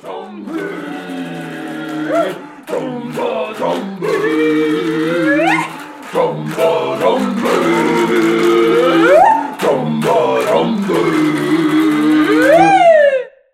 Tromba, tromba, tromba.